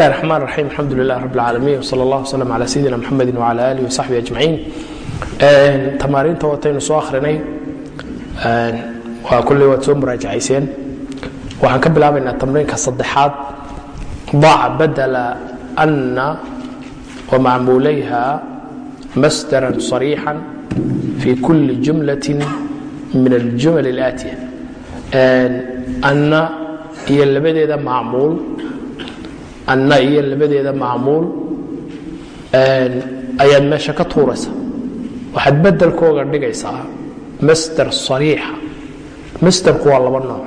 الرحمن الرحيم الحمد لله رب العالمين وصلى الله وسلم على سيدنا محمد وعلى آله وصحبه أجمعين tamaariinta wataynu soo akhrinay waa kulley waad soo muraajacayseen waxaan ka bilaabaynaa tamriinka saddexaad ضac badla أna وmacmuulayha masdara صarيixa في kuli jumlaة min الjumal الآtiية anna iyo labadeeda macmuul anna iyo labadeeda macmuul ayaad meesha ka tuuraysa waxaad bedelkooga dhigaysaa masder sariixa masderku waa laba nooc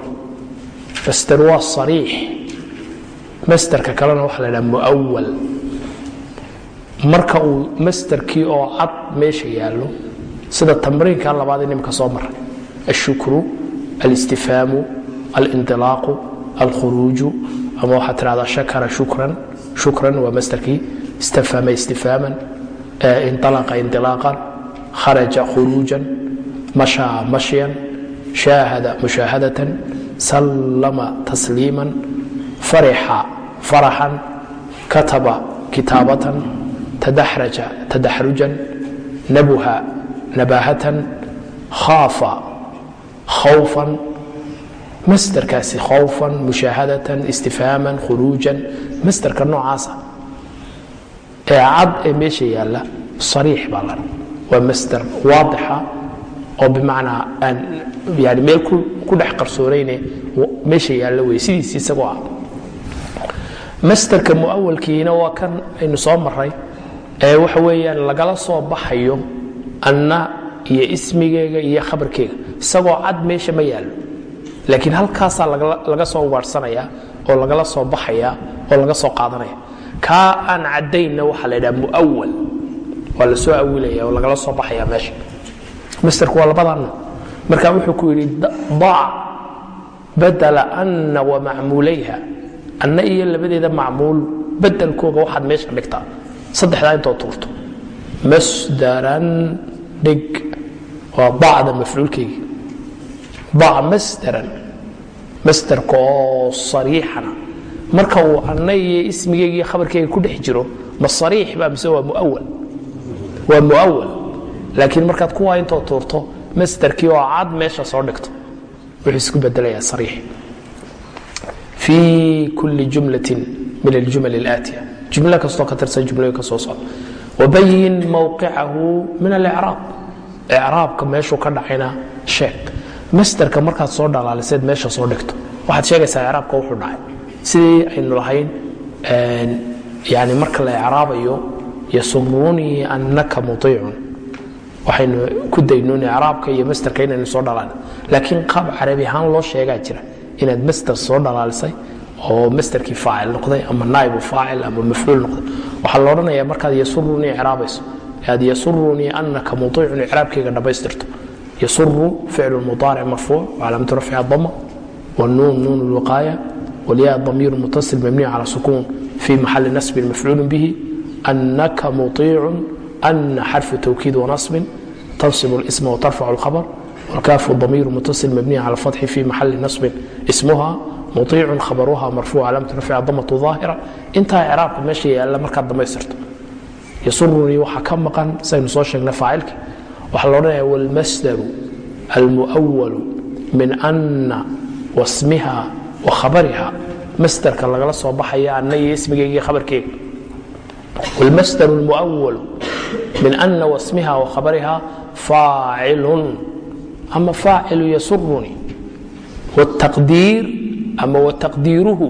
masder waa sariix masderka kalena waxa la dhaha muawal marka uu masderkii oo cad meesha yaallo sida tamriinka labaad in imika soo maray ashukru alistifhaamu alindilaaqu alkhuruuju ama waxaad tidhahdaa shakara shukran shukran waa masderkii istafhama istifhaaman inalaqa indilaaqan kharaja khuruujan mashaa mashyan shaahada mushaahadatan sallama tasliiman farixa faraxan kataba kitaabatan tadaxraja tadaxrujan nabuha nabaahatan khaafa khawfan masderkaasi khawfan mushaahadatan istifhaaman khuruujan masderka noocaasa ee cad ee meesha yaalla sariix baa la waa masder waadixa oo bimacnaa aan yani meel ku dhex qarsoonayne meesha yaalla wey sidiisi isagoo ah. Masderka muawalkiina waa kan aynu soo maray ee waxa weeyaan lagala soo baxayo anna iyo ismigeega iyo khabarkeega isagoo cad meesha ma yaallo laakiin halkaasaa laga soo ugaadhsanaya oo lagala soo baxaya oo laga soo qaadanaya. Kaa aan caddaynna waxaa la ydhaha muawal waa la soo awilaya oo lagala soo baxaya meesha. Masterku waa labadaa nooc marka wuxuu ku yidhi dac badala anna wa macmuulayha. Anna iyo labadeeda macmuul bedelkooga waxaad meesha dhigtaa. Saddexdaa intood tuurto. Masdaran dhig. Waa dacda mafcuulkeygii dac masdaran masderka oo sariixana. Marka uu anna iyo ismigeyga iyo khabarkeyga ku dhex jiro ma sariix ba mise waa muawal waa muawal laakiin markaad kuwaa intoo tuurto masderkii oo cad meesha soo dhigto wuxuu isku bedelayaa sariix. Fii kulli jumlatin min aljumal اlaatiya jumlo kastoo ka tirsan jumlooyinka soo socda. Wabayin mowqicahu min alicraab icraabka meeshuu ka dhacayna sheeg masderka markaad soo dhalaaliseed meesha soo dhigto. Waxaad sheegaysaa icraabka wuxuu dhacay. Sidii aynu lahayn yani marka la icraabayo yasuruunii annaka muiicun waxaynu ku daynoon icraabka iyo masderka inaynu soo dhalaan laakiin qaab carabi ahaan loo sheegaa jira inaad masder soo dhalaalisay oo masderkii faacil noqday ama naaibu faacil ama mafcuul noqday. Waxaa la odhanaya markaad yasurunii icraabayso. Aad yasurunii annaka muiicun icraabkeyga dhammaystirto yasuru ficlu mudaaric marfuuc wcalaamatu rafci dama wnuun nuun lwiqaaya walyaa damiir mutasil mabniy cala sukuun fi maxali nasbin mafcuulu bihi أنka مطيiع أن xرف توkيid ونصب تنصب الاسم وترفع الخبر والكاف ضمير متصل مبني على الفتح في محل نصب اسمها مطيiع خبرها مرفوع علامة رفع ضمة ظاهرة intaa cراabka meesha yaala markaad damaystirto يsurunii waxa ka maqan saynu soo sheegna faacilki waxaa la odhanaya والmasdر المؤول min أna واسمiha وkhabariha masderka lagala soo baxaya ana iyo ismigeyga khabarkeega والmsdر المؤول min أna واسمiha وkhabariha faacil ama faacil yasurunii والتaqdiir ama وتaqdiiruhu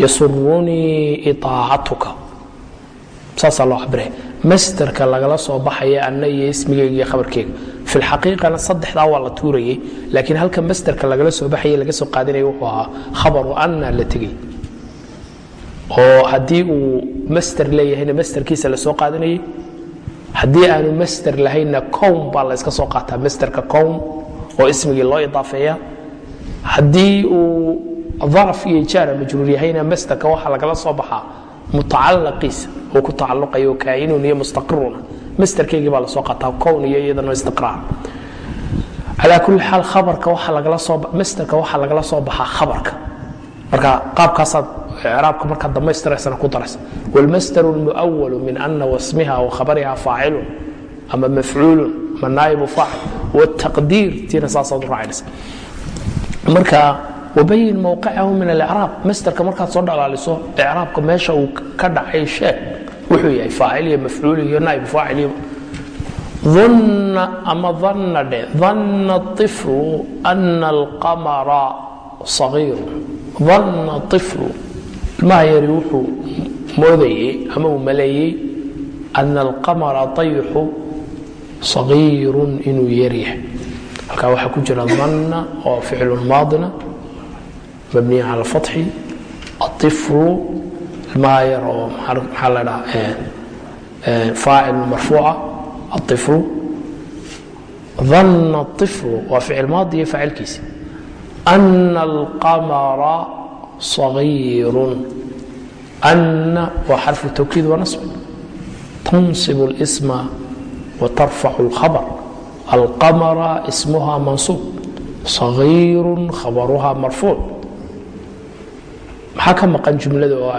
yasurunii iطaacatuka saasaa loo cabiraya masderka lagala soo baxaya ana iyo ismigeyga iyo khabarkeega. Fi اlxaqiiqana saddexdaa waa la tuurayay laakiin halka masderka lagala soo baxaya laga soo qaadanaya wuxuu ahaa khabaru ana la tegey. Oo haddii uu master leeyahayna masterkiisa la soo qaadanayay haddii aanu master lahaynna cown baa la yska soo qaataa masterka cown oo ismigii loo idaafeeya. Haddii uu daraf iyo jaara majruur yahayna masterka waxaa lagala soo baxaa mutacalaqiisa oo ku tacaluqayo kaainun iyo mustaqiruna masterkeygii baa lasoo qaataa cown iyo iyadana istiqraar calaa kulli xaal khabarka waxaa lagala soo masterka waxaa lagala soo baxaa khabarka marka qaabkaasaad icraabka markaad damaystiraysana ku daraysa wاlmasdaru اlmuأwalu min ana wasmiha wakhabariha faacilun ama mafcuulun ama naa'ibu faacil wاtaqdiir tiina saasaad u raacinaysa marka wabayin mawqicahu min alcraab masterka markaad soo dhalaaliso icraabka meesha uu ka dhacay sheeg wuxuu yahay faacil iyo mafcuul iyo naa'ib faacil una ama anna dhe anna iflu ana alqamara sagiiru anna iflu ilmaha yari wuxuu moodayey ama uu maleeyey ana alqamara tayxu sagiirun inuu yaryahay halkaa waxaa ku jira anna oo ficlun maadina mabniya cala fatxi aiflu maa yar oo maxaa la dhaa faacil marfuuca aiflu dhanna iflu waa ficil maadi iyo faacilkiisi ana alqamara sagiirun. Ana waa xarfu tawkiid wanasbi tansib اlsma watarfacu اlkhabr alqamara ismuha mansuub sagiiru khabaruha marfuuc maxaa ka maqan jumlada oo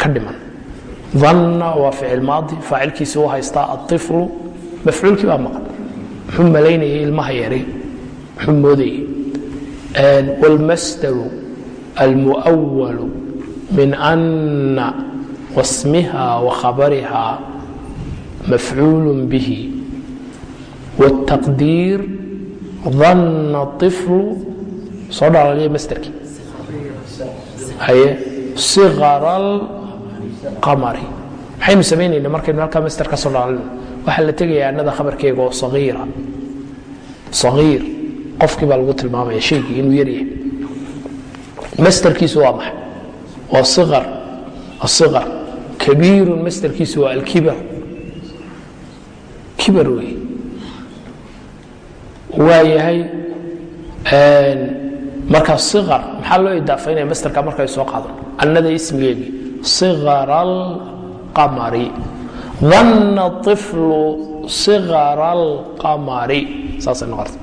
ka dhiman. Anna waa ficil maadi faacilkiisi u haystaa aiflu mafcuulkii baa maqan. Muxuu malaynayay ilmaha yaray muxuu moodayay? Wاlmasdaru almuwalu min anna wasmiha wakhabariha mafcuul bihi. Wاtaqdiir dhanna iflu soo dhalaalaya masdarkii haye siqara alqamari maxaynu samaynayna markaynu halkaa master ka soo dhaalino waxaa la tegayaa annada khabarkeega oo sagiira ah. sagiir. Qofkii baa lagu tilmaamaya shaygii inuu yaryahay masterkiisu waa maxay? Waa siqar asiqar kabiirun masterkiisu waa alkibar. Kibar wey waa yahay marka iar maxaa loo idaafaynaya masterka marka soo qaado? Annada ismigeegii iqar alqamari danna iflu iqar alqamari saasay noqota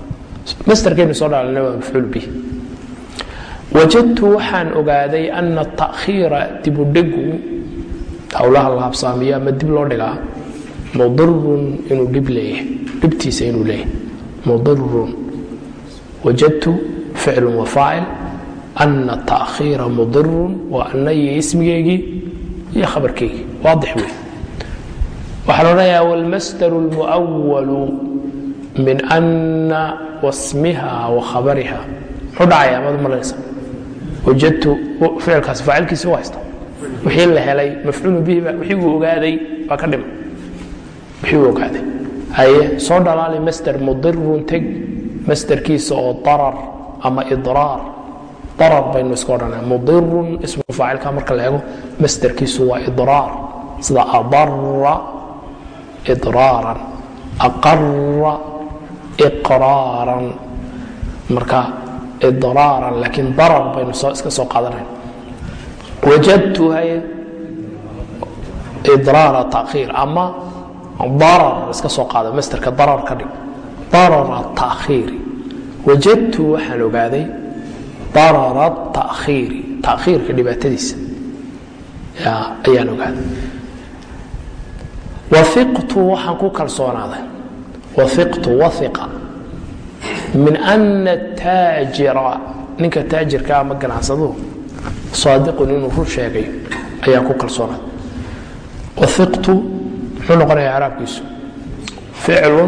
masterkaynu soo dhalana waa mafcuul bih wajadtu waxaan ogaaday ana takhiira dibudhigu howlaha la habsaamiyo ama dib loo dhigaa? Mudirun inuu dhib leeyahay dhibtiisa inuu leeyahay. Mudirun wajadtu ficl wa faacil ana taakhiira mudirun waa anaiyo ismigeygii iyo khabarkaygii waadix wey waxaa loo leeyaha wاlmasdar min ana wasmiha wa khabariha muxuu dhacaya maad malanaysa wajadtu ficilkaasi faacilkiisi u haysta wixii la helay mafcuulu bihiba wixii uu ogaaday baa ka dhiman wixii uu ogaaday haye soo dhalaali masder mudirun teg masderkiisa oo darar ama idraar. Darar baynu iska odhanaya mudirun ismu faacilka marka la eego masderkiisu waa idraar. Sida adara idraaran aqara iqraaran. Marka idraaran laakiin darar baynu iska soo qaadanayn. Wajadtu haye idraara takhiir ama darar iska soo qaada masterka darar ka dhig darara takhiiri wajadtu waxaan ogaaday darara takhiiri takhiirka dhibaatadiisa. Ayaan ogaaday. Waiqtu waxaan ku kalsoonaaday. Waiqtu waiqa min ana taajira ninka taajirka ama ganacsaduhu saadiqun inuu run sheegayo ayaan ku kalsoonaaday. Waiqtu muxuu noqonaya craabkiisu ficlu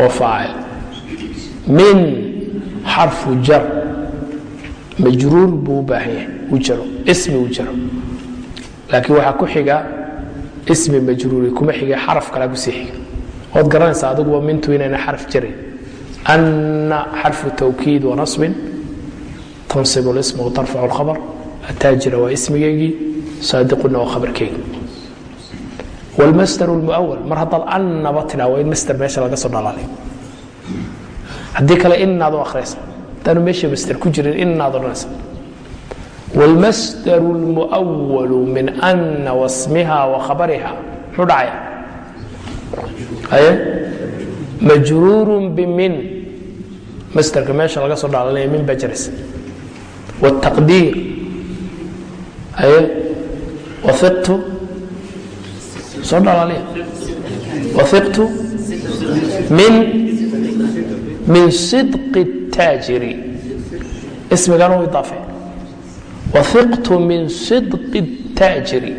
wa faacil min xarfu jar. Majruur buu u baahan yahay u jaro ismi u jaro. Laakiin waxaa ku xiga ismi majruuri kuma xige xaraf kala ku sii xiga. Waad garanaysaa adiguba mintu inayna xaraf jarin. Anna xarfu tawkiid wanasbin tansib lisma watarfacu lkhabar ataajira waa ismigeygii saadiquna waa khabarkeygii. Wlmasdar lmuawal mar haddaad annaba tidhaa waa in masder meesha laga soo dhalaalay haddii kale inaad u akhraysa haddaanu meesha masder ku jirin inaad odhanaysa wاlmasdar اlmuأwal min أna wasmiha wakhabariha muxuu dhacaya aye majruur bmin masderka meesha laga soo dhaalanaya min baa jiraysa wالtaqdiir aye waiqtu soo dhalaaliya waiqtu min min sidqi الtaajiri ismigan u idaafe waiqtu min sidqi الtaajiri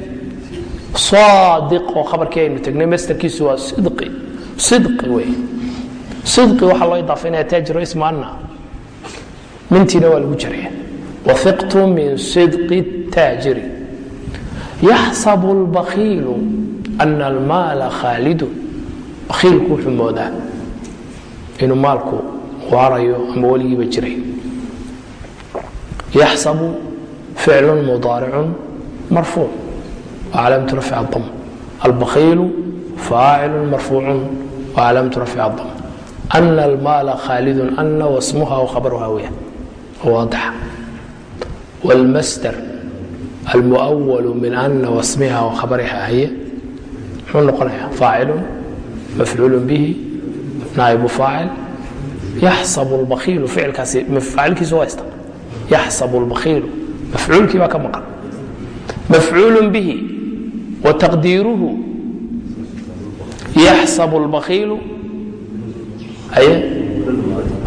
saadiq oo khabarkii aynu tegnay masterkiisu waa sidqi sidqi wey sidqi waxaa loo idaafaynaya taajiro ismu anna mintiina waa lagu jaraya waiqtu min sidqi الtaajiri yaxsabu اlbakiilu ana almaala khaalidun bakiilku wuxuu moodaa inuu maalku waarayo ama weligiiba jiray. Yaxsabu ficlu mudaaricun marfuuc. Wcalaamatu rafci adam albakiilu faacilu marfuucu wcalaamatu rafci adam ana almaala khaalidun ana wasmuha wkhabaruha weya waadixa wاlmasdar almuأwal min ana wasmiha wkhabariha haye muxuu noqonaya faacilu mafcuul bihi naaibu faacil yaxsabu lbakiilu ficilkaasi faacilkiisu haysta. Yaxsabu lbakiilu mafcuulkii baa ka maqan. Mafcuulu bihi wa taqdiiruhu. Yaxsabu lbakiilu aye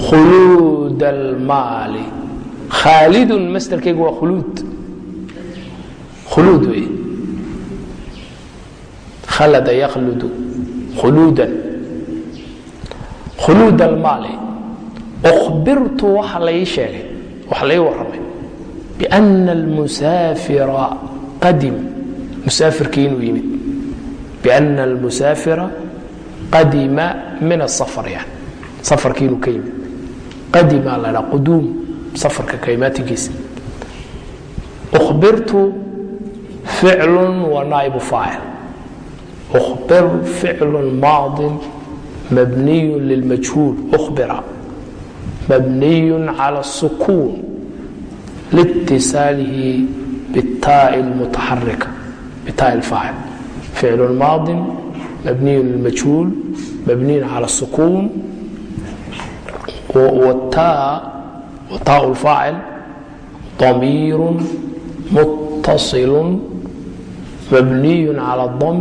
khuluud almaali khaalidun masderkaygu waa khuluud. Khuluud weye khalada yakhludu khuluudan khuluud almaali. Ukhbirtu waxa lai sheegay waxa lai warramay biana almusaafira qadim. Musaafirkii inuu yimid. Biana almusaafira qadima min asafar yani safarkii inuu ka yimid. Qadima la dhaa quduum safarka kaimaatinkiisa ukhbirtu ficlu wa naaibu faacil ukhbir ficlu maadin mabniy lilmajhuul bira mabniy cala sukuun liitisaalihi bitaai mutaxarika bitaai faacil ficlu maadin mabniy lilmajhuul mabniyin cala sukuun taau faacil damiiru muttasilu mabniy cala dam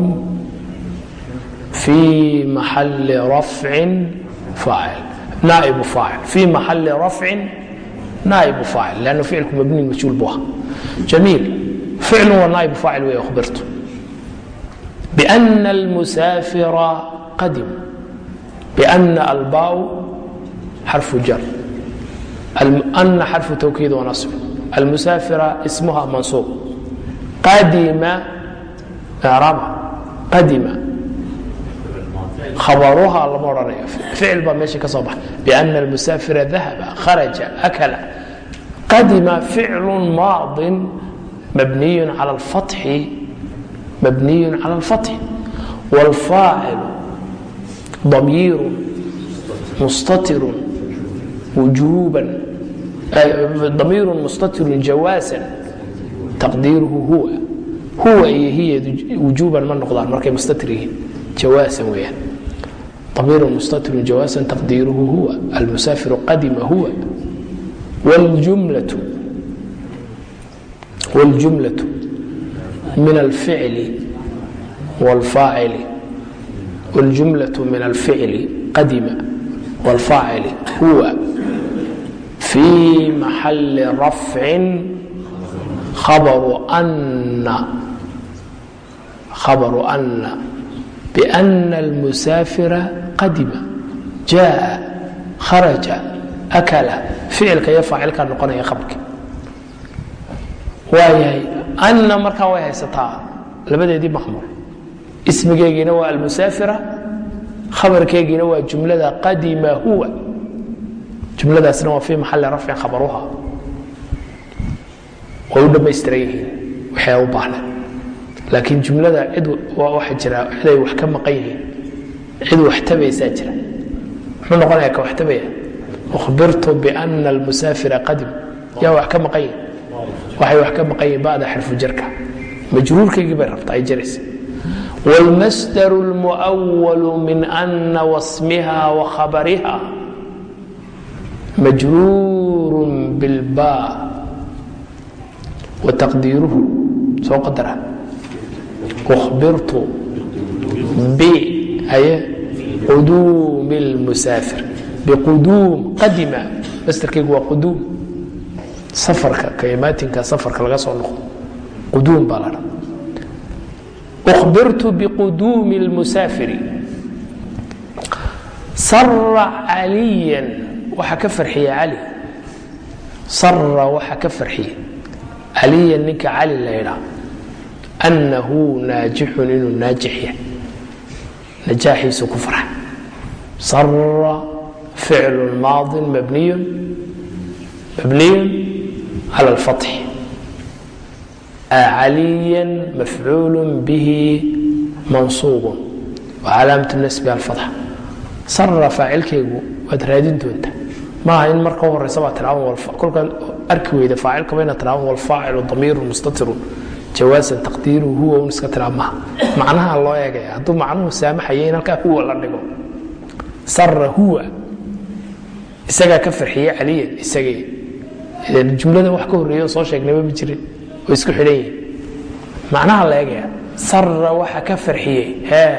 في محل رفع فاعل نائب فاعل في محل رفع نائب فاعل لأنه فعلك مبني مجهول بها جميل فعل ونائب فاعل وي أخبرته بأن المسافر قدم بأن الباء حرف جر أن حرف توكيد ونصب المسافرة اسمها منصوب قدم إعراب قدم khabaruha lama odhanao ficil baa meesha ka soo baxa bina almusaafira dahaba kharaja akala. Qadima ficlu maadin mabniyun cala alfatxi mabniyun cala alfatxi wاlfaacilu damiiru mustatirun wujuuban. Damiiru mustatirun jawaasan. Taqdiiruhu huwa. Huwa iyo hiyedu wujuuban ma noqdaan markay mustatir yihiin. Jawaasan weeyaan. ضمير مستتر جواسا تقديره هو المسافر قدم هو والجملة والجملة من الفعل والفاعل والجملة من الفعل قدم والفاعل هو في محل رفع خبر أن خبر أن بأن المسافر قدم جاء خرج أكل ficilka iyo faacilkaa noqonaya khabarki waayahay anna markaa way haysataa labadeedii maxmuul ismigeygiina waa almusaafira khabarkeygiina waa jumlada qadima huwa jumladaasna waa fii maxali rafcin khabaruha way u dhammaystiran yihiin waxay u baahnayd laakiin jumlada cid waxa jira ciday wax ka maqan yihiin cid wax tabaysaa jira muxuu noqonaya ka wax tabaya أخبرت بأن المسافر قدم yaa wax ka maqan yihin waxay wax ka maqan yihin ba'da xarfu jarka majruurkaygii bay rabta ay jaraysa والmasdر الmuأول min أna واسمha وkhabariha majruur bاlba وتaqdiiruhu soo qadara uhbirtu b haye quduumi اlmusaafir biquduum qadima mastarkaygu waa quduum safarka kaimaatinka safarka laga soo noqdo quduum baa la dha uhbirtu biquduumi اlmusaafiri sara caliyan waxaa ka farxiya cali sara waxaa ka farxiya caliyan ninka cali la ydhaa annahu naajixun inuu naajix yahay najaaxiisu ku farxa sara ficlu maadin mabniyun mabniyun cala alfatxi caliyan mafcuul bihi mansuubun wa nasbi alfatxa sara faacilkaygu waad raadin doontaa maaha in marka horeysa baa tiaaban kolkaan arki weyda faacilkaba inaad tiaaban walfaacilu damiiru mustatirun jawaasan taqdiiruhu huwa un iska tiraa maha macnaha loo eegaya hadduu macnuhu saamaxaya in halkaa huwa la dhigo. Sara huwa isagaa ka farxiye caliyan isagee jumlada wax ka horreeyo soo sheegnayba ma jirin oo isku xidhan yihiin macnaha la eegaya sara waxa ka farxiyey hee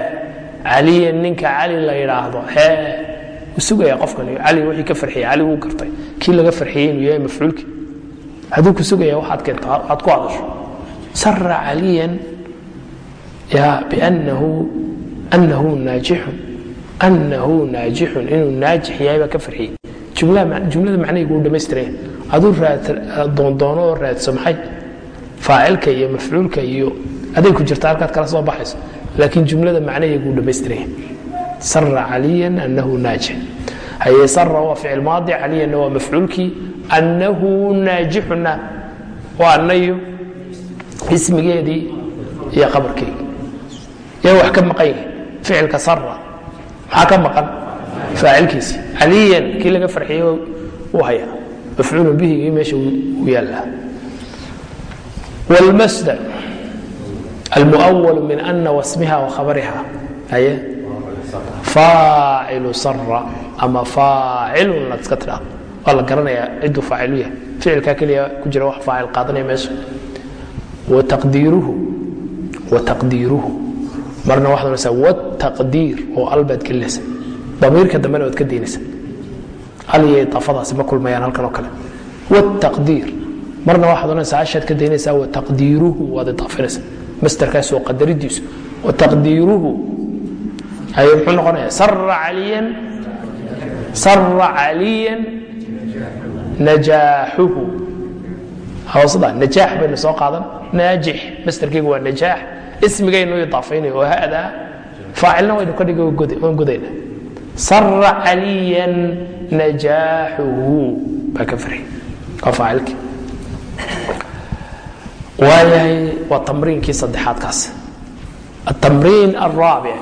caliyan ninka cali la yidhaahdo hee. U sugaya qofkan cali wixii ka farxiyey cali wuu gartay. Kii laga farxiyey inuu yahay mafcuulkii. Hadduu ku sugaya waxaad keento aad ku hadasho ya biannahu annahu naajixun annahu naajixun inuu naajix yahay baa ka farxiyey jumlada macnahaygu u dhammaystiraya aduu doondoono oo raadso maxay faacilka iyo mafcuulka iyo aday ku jirta halkaad kala soo baxayso laakiin jumlada macnahaygu u dhammaystiraya sara caliyan annahu naajix haye sara waa ficil maadi caliyanna waa mafcuulkii annahu naajixuna waa annayo ismigeedii iyo qabarkeygii yaa wax ka maqan yahay ficilka sara maxaa ka maqan? Faacilkiisii caliyan kii laga farxiyey u haya mafcuul bihigii meesha u yaallaa. Wاlmasdar almuأwal min ana wasmiha wakhabariha haye? Faacilu sara ama faacilun laad iska tidhaa waa la garanayaa ciduu faacilu yahay. Ficilkaa keliya ku jira wax faacil qaadanaya meesha wataqdiiruhu marna waxaad onaysaa wataqdiir oo albaad gelinaysa damiirka dambena waad ka daynaysa al iyo idaafadaasi ma kulmayaan halkan oo kale. Wataqdiir marna waxaad onaysaa ashaad ka daynaysaa wataqdiiruhu waad idaafinaysa mastarkaas oo qadaridiisu. Wataqdiiruhu ay muxuu noqonaya sara caliyan. Sara caliyan. Najaaxuhu hoosda najaax baynu soo qaadan naajix mastarkaygu waa najaax ismigaynu idaafaynay oo hadaa faacilna waynu ka dhigi waan godayna sara caliyan najaaxuhu baa ka farxi waa faacilkii waayahay waa tamriinkii saddexaad kaas التمرين الرابع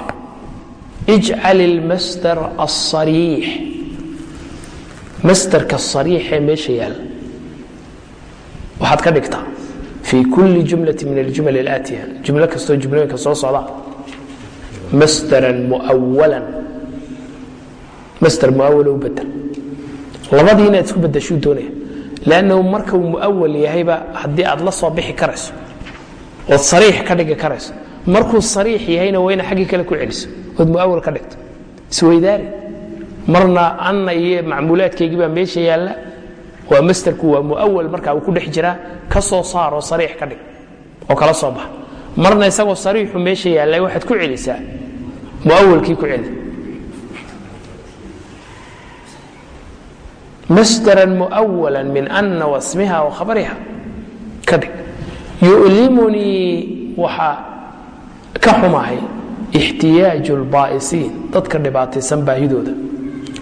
اجعل المسدر الصريح masderka صariixee meesha yaal waxaad ka dhigtaa fii kulli jumlati min aljumal اlaatiya jumlo kastoo jumlooyinka soo socda. Masdaran muawalan masder muawalo u bedel. Labadii inaad isku bedashuu doonaya. Lannahu marka uu muawal yahayba haddii aad la soo bixi karayso ood sariix ka dhigi karayso markuu sariix yahayna waa ina xaggii kale ku celiso ood muawal ka dhigto. Isweydaari marna anna iyo macmuulaadkaygii baa meesha yaalla waa masderku waa muawal marka uu ku dhex jiraa ka soo saaroo sariix ka dhig oo kala soo baxa. Marna isagoo sariixu meesha yaalla waxaad ku celisaa. Muawalkii ku celi. Masdara muawala min ana wasmiha wakhabariha ka dhig. Yulimunii waxaa ka xumahay ixtiyaaju lbaa'isiin dadka dhibaataysan baahidooda.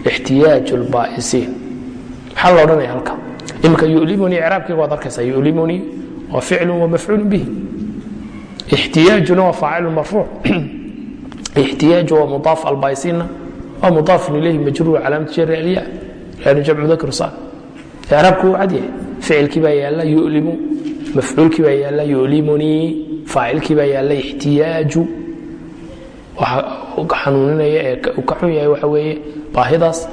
Ixtiyaaju lbaa'isiin maxaa la odhanaya halka imika yulimunii icraabkayga waad arkaysaa yulimunii waa ficlu wa mafcuulu bihi. Ixtiyaajuna waa faacilu marfuuc. Ixtiyaaju waa mudaaf albaa'isiinna waa mudaafun ilayhi majruur calaamatu jari alyaa lanu jamcu dakr sal icraabku wuu cad yahay. Ficilkii baa yaalla yulimu. Mafcuulkii baa yaalla yulimunii faacilkii baa yaalla ixtiyaaju. Waxa xanuuninaya ee ka xun yahay waxa weeye baahidaas.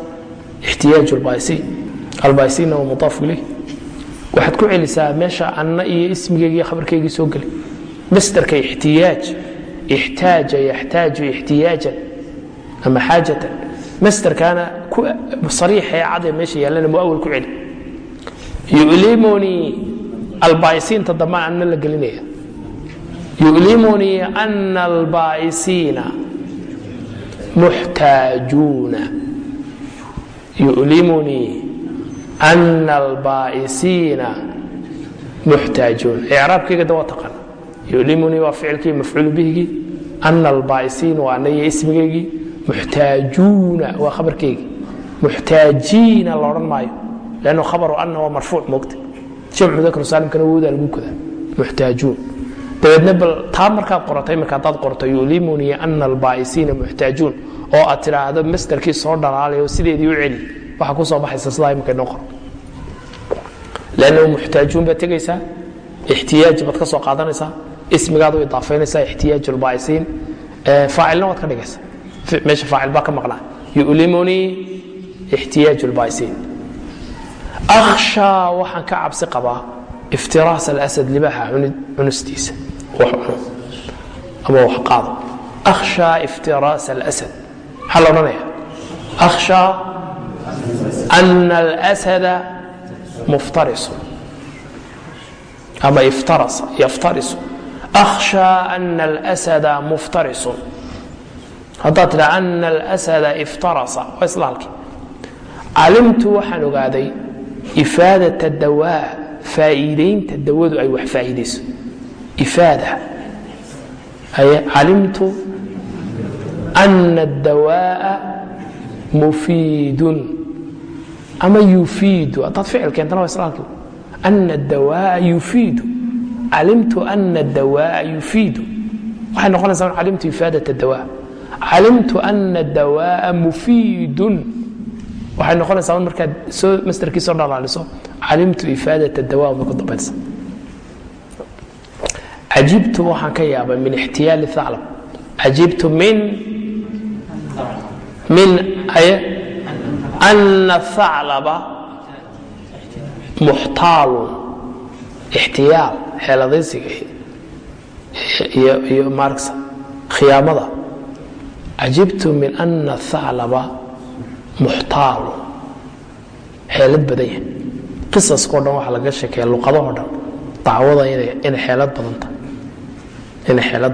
Ixtiyaaju albaisiin albaisiinna waa mudaaf ilayh waxaad ku celisaa meesha anna iyo ismigeygii khabarkaygii soo geli. Masderka ixtiyaaj ixtaaja yaxtaaju ixtiyaajan ama xaajatan. Masderkaana sariixee cadee meesha yaallana muawal ku celi. Yulimunii albaa'isiinta dambe anna la gelinaya. Yulimunii ana albaa'isiina muxtaajuuna. Yulimunii ana albaa'isiina muxtaajuun icraabkayga da waa taqaan yulimunii waa ficilkii mafcuul bihigii ana albaa'isiin waa anaya ismigaygii muxtaajuuna waa khabarkaygii muxtaajiina la odhan maayo lannu khabaru ana waa marfuuc moogta jamcu dakru saalimkana woodaa lagu kodaa muxtaajuun dabeedna bal taa markaad qoratay marka haddaad qorto yulimunii ana albaa'isiina muxtaajuun oo aad tidhaahdo masderkii soo dhalaalay oo sideedii u celi waxaa ku soo baxaysa sidaa imanka inoo qoro. Lannahu muxtaajuun baad tegaysaa ixtiyaaj baad ka soo qaadanaysaa ismigaad u idaafaynaysaa ixtiyaaj albaa'isiin faacilna waad ka dhigaysaa meesha faacil baa ka maqnaa yulimunii ixtiyaaj albaa'isiin akhshaa waxaan ka cabsi qabaa iftiraas alasad libaaxa cunistiisa. Wax cuno ama wax qaado. Akhshaa iftiraas alasad. Maxaa la odhanaya. Akhshaa ana alasada muftarisu ama iftarasa yaftarisu akhshaa ana alasada muftarisun haddaad tidha ana alasada iftarasa waa isla halkii calimtu waxaan ogaaday ifaadat dawaa faa'iidaynta dawadu ay wax faa'iidayso ifaada calimtu ana adawaa'a mufiidun ama yufiidu haddaad ficil keentana waa isla halkii ana adawaa'a yufiidu calimtu ana adawaa'a yufiidu waxay noqonaysaa calimtu ifaadat dawaa. Calimtu ana dawaa'a mufiidun. Waxay noqonaysaa markaad soo masderkii soo dhalaaliso calimtu ifaadat dawa bay ku dambaysa. Cajibtu waxaan ka yaabay min ixtiyaali aclab cajibtu min min aye ana aclaba muxtaalun ixtiyaal xeeladaysiga iyo marksa khiyaamada cajibtu min ana aclaba muxtaalu xeelad badan yahay qisaskao dhan waxaa laga sheekeeya luqadahoo dhan dacwada inay xeelad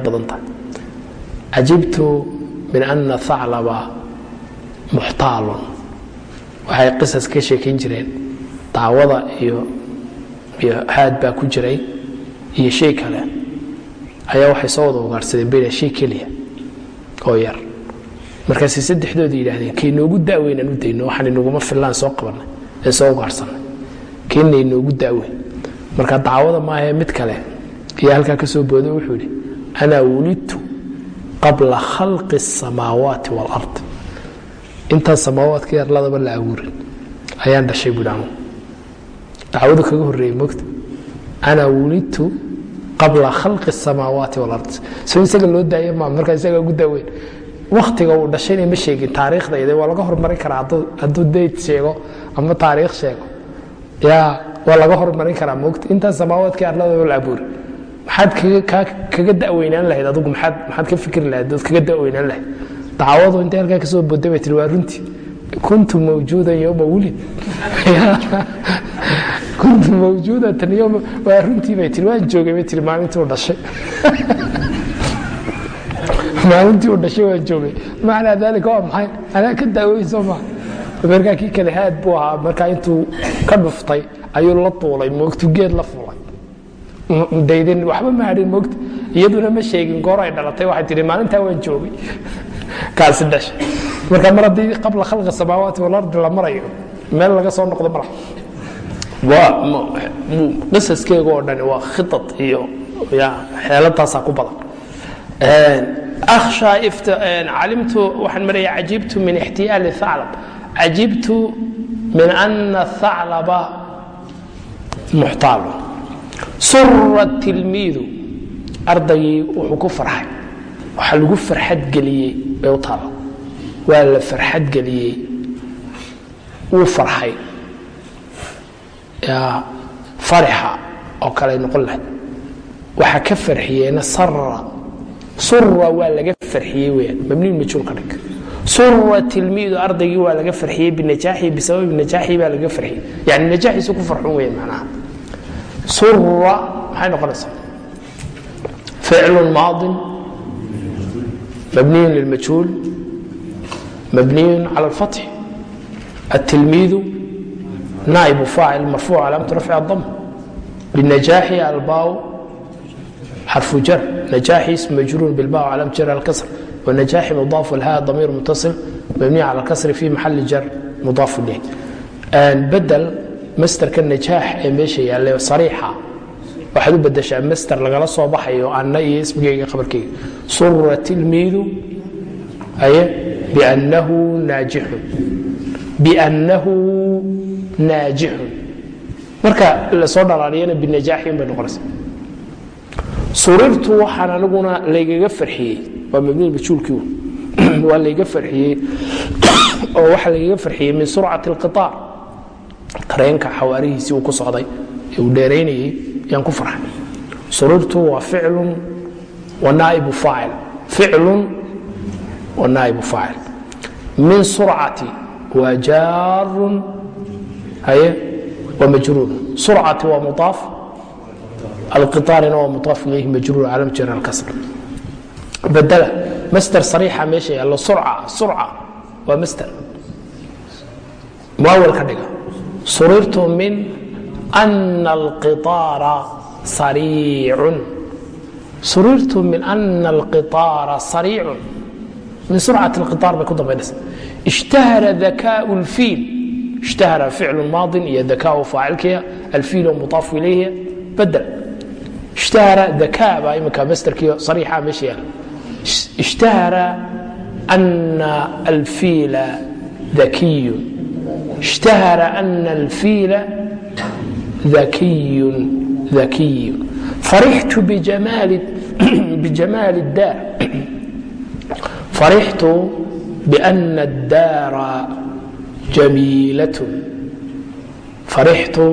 badan tahay cajibtu min ana aclaba muxtaalun waxay qisas ka sheekayn jireen dacwada iyo iyo haad baa ku jiray iyo shay kale ayaa waxay soo wada ugaarsadeen bela shay keliya oo yar markaasay saddexdooda yidhaahdeen kaynoogu daaweynaan u dayno waxaan inaguma fillaan soo qabanay ee soo ugaarsanay keenna inoogu daaweyn marka dacwada maahae mid kale ayaa halkaa ka soo boodo wuxuu idhi anaa wulidtu qabla khalqi الsamaawaati wاlard intaan samaawaadka arladaba la abuurin. Ayaan dhashay buu dhamu dacwadu kaga horreeyey mogta ana wulidtu qabla khalqi اsamaawaati walard soo isaga loo daayo ma markaa isagaa ugu daaweyn. Waktiga uu dhashayna ma sheegin taariikhda ide waa laga hormarin karaa hadduu dayt sheego ama taariikh sheego. Ya waa laga hormarin karaa mogta intaan samaawaadkii arladaba la abuurin. Maxaad kaga da'weynaan lahayd adugu maxaad ka fikri lahayd ood kaga da'weynaan lahayd dacwadu intay halkaa ka soo boday bay tiri waa runtii kuntu mawjuudan yowma wulid kuntu mawjuudatan yowma waa runtii bay tiri waan joogay bay tiri maalintii uu dhashay. Maalintii uu dhashay waan joogay. Macnaa daalika waa maxay? Anaa ka daaweyn soo maa markaa kii kale haad buu ahaa markaa intuu ka dhuftay ayuu la duulay moogtu geed la fulay daydin waxba ma hadhin moogta iyaduna ma sheegin goor ay dhalatay waxay tihi maalintaa waan joogay kaasi dhashay marka mar haddii qabla khalqi samaawaati walardi la marayo meel laga soo noqdo mala qisaskeega oo dhani waa khidad iyo xeeladaasaa ku badan. Akhsha calimtu waxaan maraya cajibtu min ixtiyaali aclab cajibtu min ana aclaba muxtaalu. Sura tilmiidu ardaygii wuxuu ku farxay. Waxaa lagu farxadgeliyey bay u taala waa la farxadgeliyey wuu farxay. Farixa oo kale noqon lahayd. Waxa ka farxiyeena sara sura waa laga farxiyey weyaan mabniin majhuul ka dhig sura tilmiidu ardaygii waa laga farxiyey. Binajaaxi bisababi najaaxi baa laga farxiyey. Yani najaaxiisu ku farxun weyan macnaha. Sura maxay noqonaysaa? Ficlu maadin mabniy lilmajhuul mabniy cala اlfatx atilmiidu naaibu faacil marfuuc calaamatu rafci adam binajaaxi albaaw xarfu jar najaaxiis majruur bilbaaw calaam jar alkasr wanajaaxi mudaaf lha damiir mutasil mabniy cala alkasri fi maxali jar mudaaf ileh bedel masterka najaax ee meesha yaalla sariixa waxaad u badashaa master lagala soo baxayo anna iyo ismigayga qabarkayga sura tilmiidu biannahu naajixun. Biannahu naajixun. Marka la soo dhalaaliyana binajaaxin bay noqonaysa surirtu waxaan aniguna laygaga farxiyey. Waa mabni majhuulkii waa layga farxiyey. Oo waxaa laygaga farxiyey min surcati اlqiطaar tareenka xawaarihiisii uu ku socday ee uu dheeraynayey yaan ku farxay surirtu waa ficlu wa faacil. Ficlu wa faacil. Min surcati waa jaarun haye wa majruur. Surcati waa mudaaf alqiطaarina waa mudaaf ilayhi majruur calam jar alkasr badala master sariixa meesha yaallo surca surca waa master muawal ka dhiga. Surirtu min ana alqiaara sariicun suriirtu min ana alqiaara sariicun min surcat اlqiaar bay ku dambaynaysa ishtahara dakaau اlfiil ishtahara ficlu maadin iyo dakaau faacilkiya alfiil oo mudaafu ilayhi badel ishtahara dakaa baa iminka masterkii sariixa meesha yaalla ishtahara ana alfiila dakiyun ishtahara ana alfiila dakiyun dakiyun farixtu bijamaali الdaar farixtu biأna الdaara jamiilaة farixtu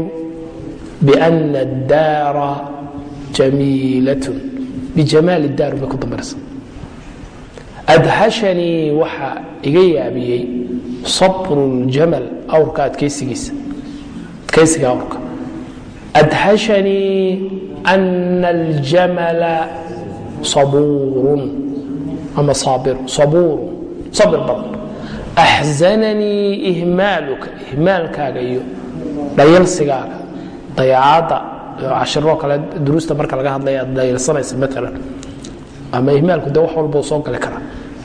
biأna الdaara jamiilaة bijamaali الdaar bay ku dambaysa adhashanii waxaa iga yaabiyey sabru ljamal awrka adkaysigiisa adkaysiga awrka adhashanii ana aljamala sabuurun ama sabuurun sabir badan axzananii ihmaaluka ihmaalkaaga iyo dhayalsigaaga dayacaadda cashiroo kale duruusta marka laga hadlaya ad dayalsanaysa maalan ama ihmaalku de wax walbuu soo gali karaa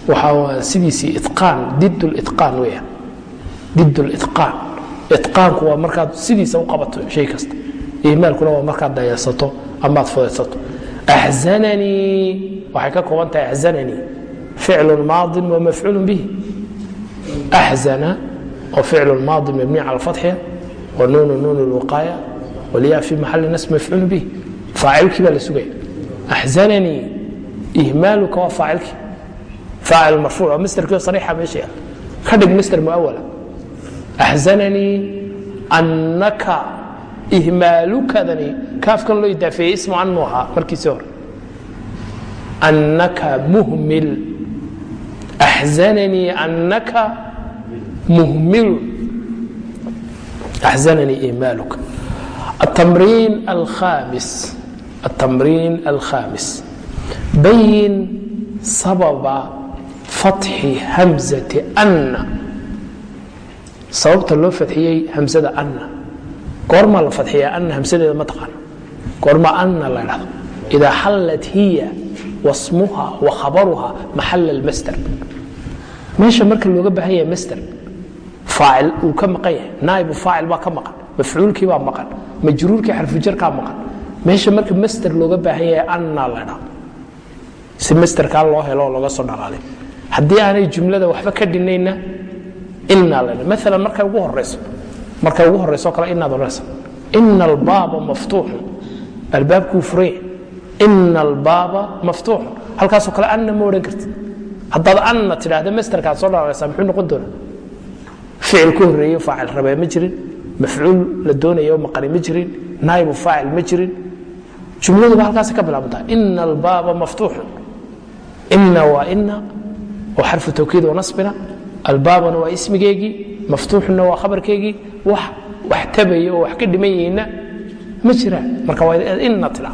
waxaa sidiisii iqaan did liqaan weyaan did liqaan iqaanku waa markaad sidiisa u qabato shay kasta ihmaalkuna waa markaad dayalsato amaad fudaysato. Axzananii waxay ka kooban tahay axzananii ficlu maadin wa mafcuulu bihi. Axzana oo ficlu maadin mabniy cala fatxiya wa nuunu nuun lwiqaaya walyaa fi maxali nas mafcuulu bihi. Faacilkii baa la sugaya axzananii ihmaaluka waa faacilkii faacil marfuuc oo masterkii sariixa meesha yaal ka dhig master muawala axzananii annaka ihmaalukadani kaafkan loo idaafeeyey ismu annu ahaa markiisii hore annaka muhmil axzananii annaka muhmilun axzananii ihmaaluka التمرين الخامس التمرين الخامس بين سبب fatxi hamzati anna sababta loo fadxiyey hamsada anna goormaa la fadxiyaa anna hamsadeeda ma taqaano goormaa anna la dhahdo idaa xallat hiya wasmuha wa khabaruha maxalla almasder meesha marka looga baahan yahay masder faacil uu ka maqan yahay. Naa'ibu faacil baa ka maqan. Mafcuulkii baa maqan. Majruurkii xarfujarkaa maqan. Meesha marka masder looga baahan yahay anna la dhahdo si masderkaa loo helo oo looga soo dhalaalay haddii aanay jumlada waxba ka dhinayna inaa la maala markay ugu horeyso markay ugu horeyso kale inaad odhanaysa ina albaaba maftuuxun. Albaabkuu furan yahay ina albaaba maftuuxun. Halkaasoo kale anna ma odhan kartid. Haddaad anna tidhaahda masterkaad soo dhalaalaysaa muxuu noqon doonaa? Ficil ku horreeyo faacil rabee ma jirin. Mafcuul la doonayo maqani ma jirin. Naayibu faacil ma jirin. Jumladuba halkaas ka bilaabantaa ina albaaba maftuuxun. Ina waa ina oo xarfu tawkiid wanasbina albaabana waa ismigeygii maftuuxunna waa khabarkeygii wax wax oo wax ka dhiman ma jiraan marka waa ina tila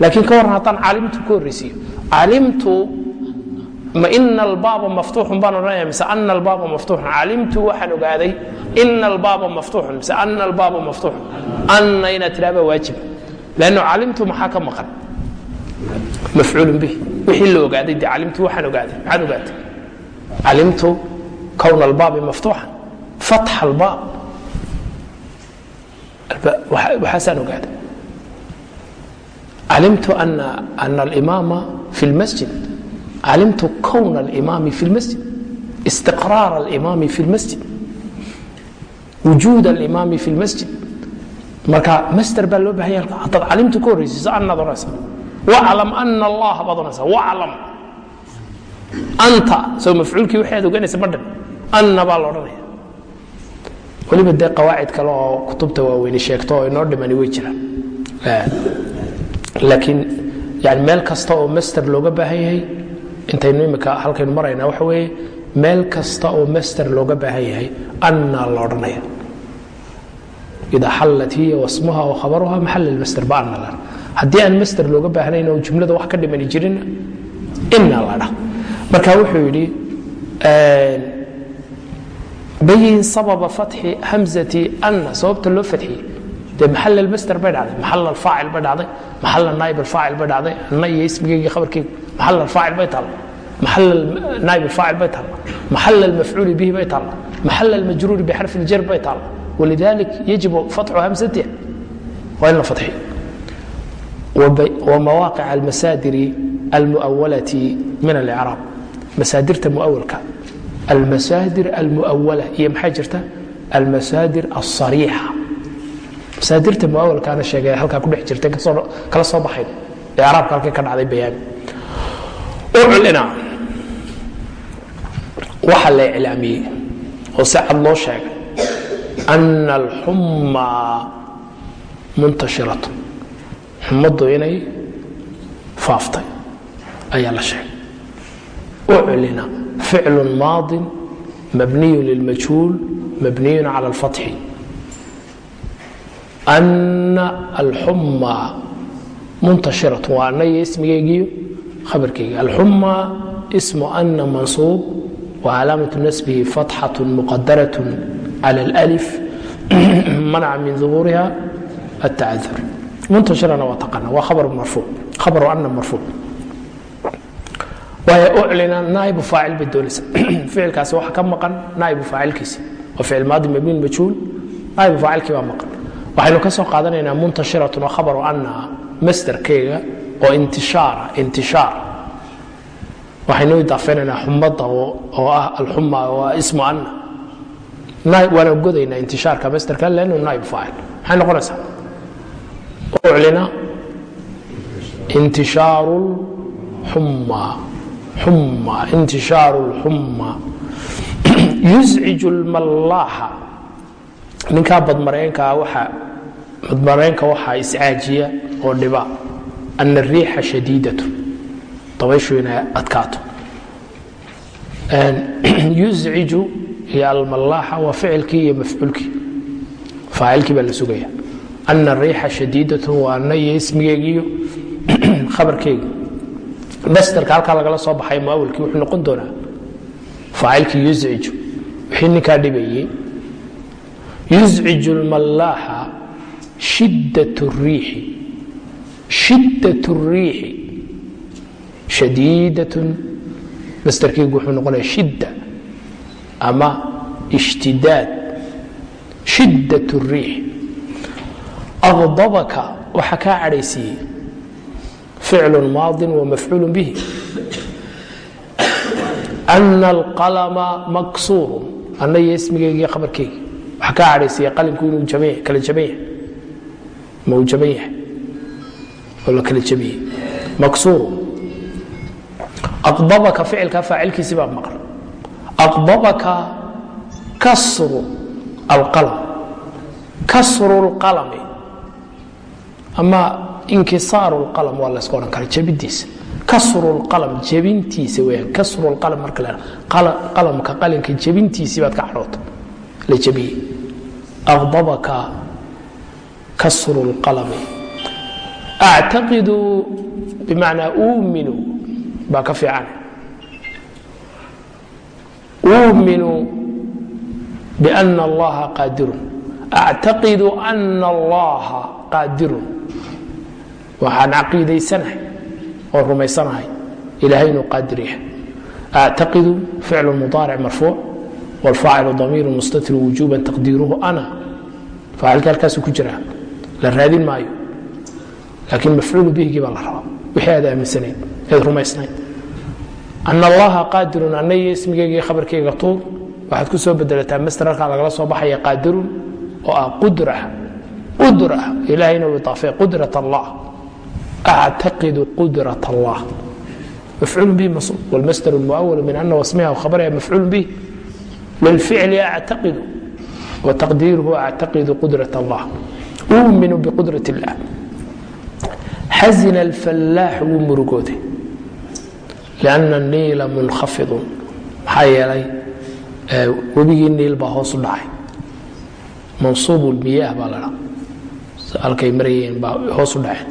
laakiin ka warran haddaan caalimtu ka horraysiiyo caalimtu ma ina albaaba maftuuxun baan odhanaya mise ana albaaba maftuuxun. Caalimtu waxaan ogaaday ina albaaba maftuuxun mise ana albaaba maftuuxun. Anna inaad tidhaha baa waajib. Lanno caalimtu maxaa ka maqan? Mafcuulun bih wixii la ogaaday de caalimtu waxaan ogaaday maxaad ogaatay calimtu kwn albaabi maftuuxan fatx albaab waxaasaan ogaaday calimtu ana alimaama fi lmasjid calimtu kwn alimaami fi lmasjid istiqraar alimaami fi lmasjid wujuud alimaami fi lmasjid marka master baa loo baahan yaha haddaad calimtu ka horraysiiso annaad odhanaysa. Waclam ana allaha baad odhanaysa waclam anta soo mafcuulkii waxaad oganaysa ma dhan. Anna baa la odhanaya weliba dee qawaacid kale oo kutubta waaweyne sheegto oo inoo dhimani way jiraan. Laakiin yani meel kasta oo master looga baahan yahay intaynu imika halkaynu maraynaa waxa weeye meel kasta oo master looga baahan yahay anna la odhanaya. Idaa xallat hiya wasmuha wa khabaruha maxal lmaster ba anna la haddii aan master looga baahnayn oo jumlada wax ka dhimani jirin inna la dha marka wuxuu yidhi bayin sababa fatxi hamzati anna sababta loo fadxiyey dee maxal almasder bay dhacday maxal alfaacil bay dhacday maxal naaib alfaacil bay dhacday anna iyo ismigeyga khabarkeygu maxal alfaacil bay taalla maxal naaib alfaacil bay taalla maxal almafcuuli bihi bay taalla maxal almajruuri bixarfi aljar bay taalla walidalik yajibu fatxu hamzatiha waa in la fadxiyo wamawaaqic almasaadiri almuawalati min alcraab masaadirta muawalka almasaadir almuawala iyo maxay jirta almasaadir alsariixa masaadirta muawalkaana sheegay halkaa ku dhex jirtay kala soo baxayn icraabka halkay ka dhacday bayaani uclina waxaa la iclaamiyey oo si cad loo sheegay ana alxumma muntashiratu xumaddu inay faaftay ayaa la sheegay uclina ficlu maadin mabniyu lilmajhuul mabniyu cala alfatxi ana alxumma muntashiratu waa anaya ismigeygiiyo khabarkeyga alxumma ismu ana mansuub وcalaamaة nasbihi fatxaة muqadaraة calى اlأlif manaca min ظuhuuriha التacadur muntashirana waa taqana waa khabar marfuuc khabaru ana marfuuc waayo uclina naaibu faacil bay doonaysa. Ficilkaasi waxa ka maqan naaibu faacilkiisi waa ficil maadi mabni majhuul naaibu faacilkii baa maqan. Waxaynu ka soo qaadanaynaa muntashiratun oo khabaru ana masderkeyga oo intishaara intishaar. Waxaynu idaafaynaynaa xumada oo ah alxuma oo ah ismu anna. Waana godaynaa intishaarka masderka lannu naaibu faacil. Maxay noqonaysaa? Uclina intishaaru lxumma xumma intishaaru lxumma yusciju lmallaaxa ninkaa badmareenkaa badmareenka waxaa iscaajiya oo dhiba ana riixa shadiidatu dabayshu inay adkaato yusciju iyo almallaaxa waa ficilkii iyo mafcuulkii faacilkii baa la sugaya ana riixa shadiidatu waa ana iyo ismigeygiiyo masderka halkaa lagala soo baxay muawilkii wuxuu noqon doonaa faacilkii yusciju wixii ninkaa dhibayey. Yusciju lmallaaxa shiddat riixi. Shiddat riixi. Shadiidatun. Masderkeygu wuxuu noqonaya shidda ama ishtidaad. Shiddat riixi. Aqdabaka waxaa kaa cadhaysiiyey ficlu maadi wamafcuul bihi ana alqalama maksuuru ana iyo ismigeygiiyo khabarkeygi waxaa kaa cadhaysiiya qalimku inuu kala jaban yahay ma uu jaban yahay oo la kala jabiyey maksuuru aqdabaka ficilkaa faacilkiisi baa maqan aqdabaka kasru alqalam kasru lqalami ama inkisaaru lqalam waa layska odhan kara jebintiisa kasru lqalam jebintiisa weyaan kasru lqalam marka la qalamka qalinka jebintiisii baad ka cadhoota la jebiyey aqdabaka kasru lqalami actaqidu bimacnaa uuminu baa ka fiican. Uuminu biana allaha qaadirun. Actaqidu ana allaha qaadirun waxaan caqiidaysanahay oo rumaysanahay. Ilahay inuu qaadir yahay. Actaqidu ficlu mudaaric marfuuc wاlfaacilu damiiru mustatir wujuba taqdiiruhu ana. Faacilka halkaasuu ku jiraa. La raadin maayo. Laakiin mafcuulu bihigii baa la rabaa. Wixii aad aaminsanayd eed rumaysnayd ana allaha qaadirun anaiyo ismigeyga khabarkeyga tuur. Waxaad ku soo bedelataa master halkaa lagala soo baxaya qaadirun oo ah qudra qudra ilahayna uu idaafay qudrat allah actaqidu qudrat allah mafcuul bihi masruuf wاlmasdar اlmuawal min ana wasmiha wkhabarha mafcuul bih lilficli actaqidu wataqdiiruhu actaqidu qudrat allah uuminu biqudrat اllah xazina alfallaaxu wuu murugooday lianna niila munkhafidun maxaa yeelay webigii niil baa hoos u dhacay mansuub lmiyaah baa ladha halkay marayeen baa hoos u dhaceen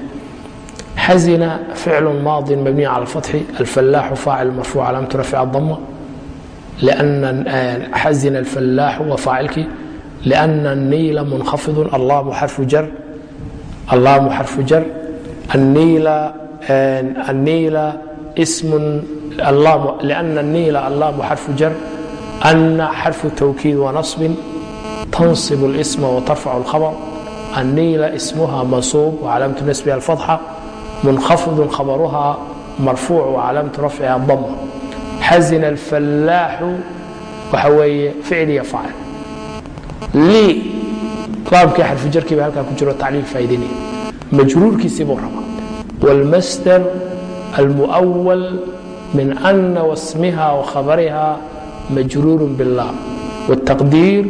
xazina ficlu maadi mabniy cala اlfatxi alfallaaxu faacil marfuuc calaamatu rafci dama xazina alfallaaxu waa faacilkii liأna الniila munkhafidun allaamu xarfu jar allaamu xarfu jar النيل اسم لأن النيل اللام حرف جر أن حرف توكيد ونصب تنصب الاسم وترفع الخبر النيل اسمها منصوب وعلامة نسبها الفضحة منخفض خبرها مرفوع وعلامة رفعها الضمة حزن الفلاح وحوي فعل يفعل لي laamkii xarfu jarkiiba halkaa ku jiro tacliil faa'idaynaya majruurkiisii buu rabaa wاlmasdar almuؤwal min ana wasmiha وkhabariha majruur biاllaam wالtaqdiir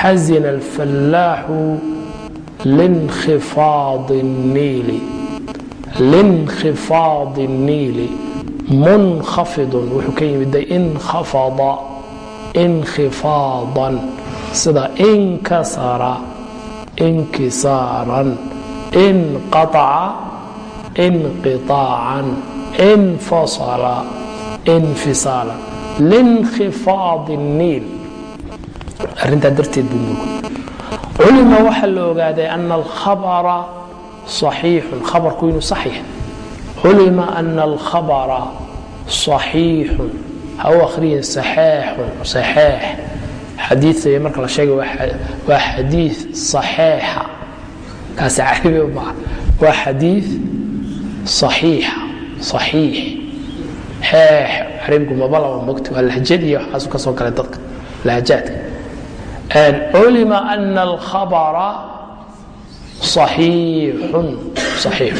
xazina alfallaaxu linkhifaadi الniili linkhifaadi الniili munkhafidun wuxuu ka yimid inkhafada inkhifaadan sida inkasara inkisaaran inqaطaca inqiطaacan infasala infisaalan linkhifaadi الniil arrintaa darteed buu murgo culima waxaa la ogaaday ana alkhabara صaxiixun khabarku inuu sax yahay culima ana alkhabara صaxiixun ha u akhriyin saxeexun saxeex xadiiay marka la sheegay waa xadii صaxiixa kaasi carabi maa waa xadii صaxiixa صaxiix xeex carabigu mabalaba mogta waa lahjad iyo waxaasu ka soo galay dadka lahjaadka culima ana alkhabara صaxiixun صaxiix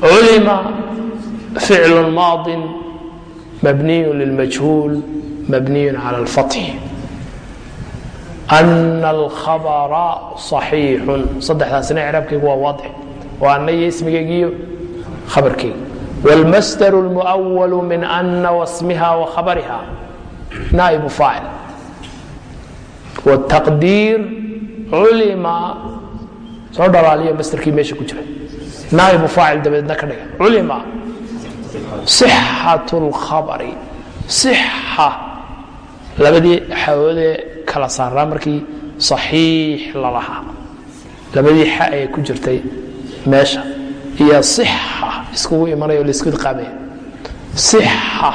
culima ficlu maadi mabniy lilmajhuul mabniy calى اlfaطx ana alkhabara صaxiixun saddexdaasina icraabkaygu waa waadix waa ana iyo ismigaygiiyo khabarkayga wاlmasdar اlmuأwal min ana wasmiha وkhabariha naa'ibu faacil wالtaqdiir culima soo dhalaaliya masdarkii meesha ku jira. Naaibu faacil dabadeedna ka dhiga culima. Sixat lkhabari sixa labadii xawoodee kala saaraa markii saxiix lalahaa labadii xa ee ku jirtay meesha. Iyo sixa iskugu imanayo laysku idqaamaya sixa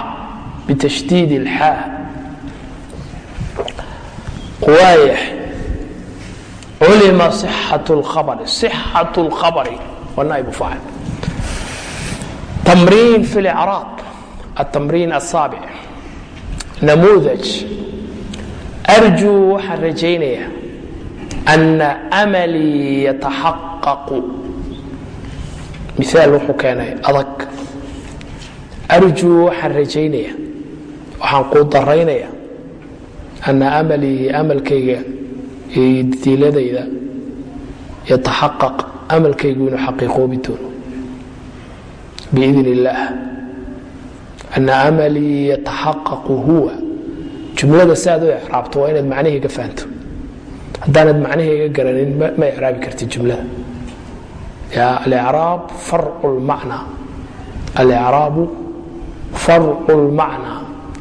bitashdiid ilxaa waayahay culima صixaة اlkhabari صixaة اlkhabari waa naa'ibu faacil تمرين في الإعراب التمرين السابع نموذج أرجو waxaan rajaynaya أنa أمليi يتaحaقق miثaal wuxuu keenay adag أrjuu waxaan rajaynaya waxaan kuu daraynaya أنa أمليi أملkayga iyo diiladayda yataxaqaq amalkaygu inuu xaqiiqoobi doono. Biidn illaah ana amalii yataxaqaqu huwa. Jumlada si aad u icraabto waa inaad macnahayga fahanto. Haddaanad macnahayga garanin ma icraabi kartid jumlada. Alicraab farcu lmacnaa alicraabu farcu lmacnaa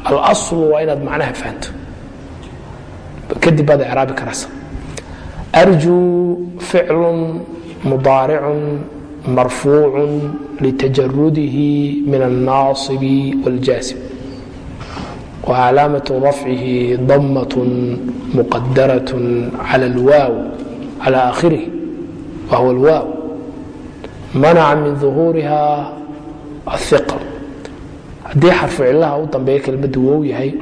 alaslu waa inaad macnaha fahanto kadib baad icraabi karaysa arjuu ficlu mudaaricun marfuucu litajarudihi min الnaصib wاljaasib وcalaamaة rafcihi damaة muqadaraة calى اlwaaw calى akhirih wahwa اlwaaw manaca min ظuhuuriha الiql haddii xarfu cilaha u dambeeya kelmaddu wow yahay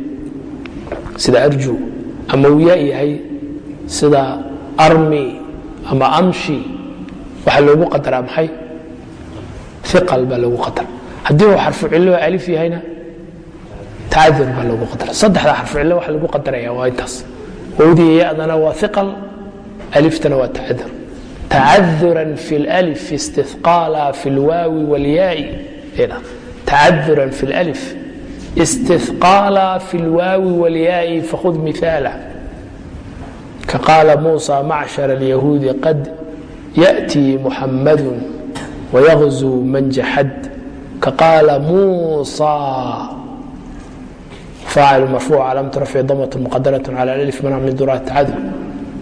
sida arju ama uu ya yahay sida armi ama amshi waxaa loogu qadaraa maxay iqal baa loogu qadara haddii uu xarfu cillo alif yahayna tacadur baa loogu qadara saddexda xarfu cillo waxa lagu qadaraya waa intaas wowdiya yadana waa iqal aliftana waa tacadur tacaduran fi اlأlif istiqaala fi اlwaawi wاlyaai tacaduran fi اlأlif istiqaala fi اlwaawi wاlyaai fakhud miثaala kaqaala muusa macshar اlyahuudi qad yaأtii muxamadu wayغzuu man jaxad kaqaala muusa faacil marfuuc calaamatu rafci damt muqadaraة calى alif manc min duraat tacadul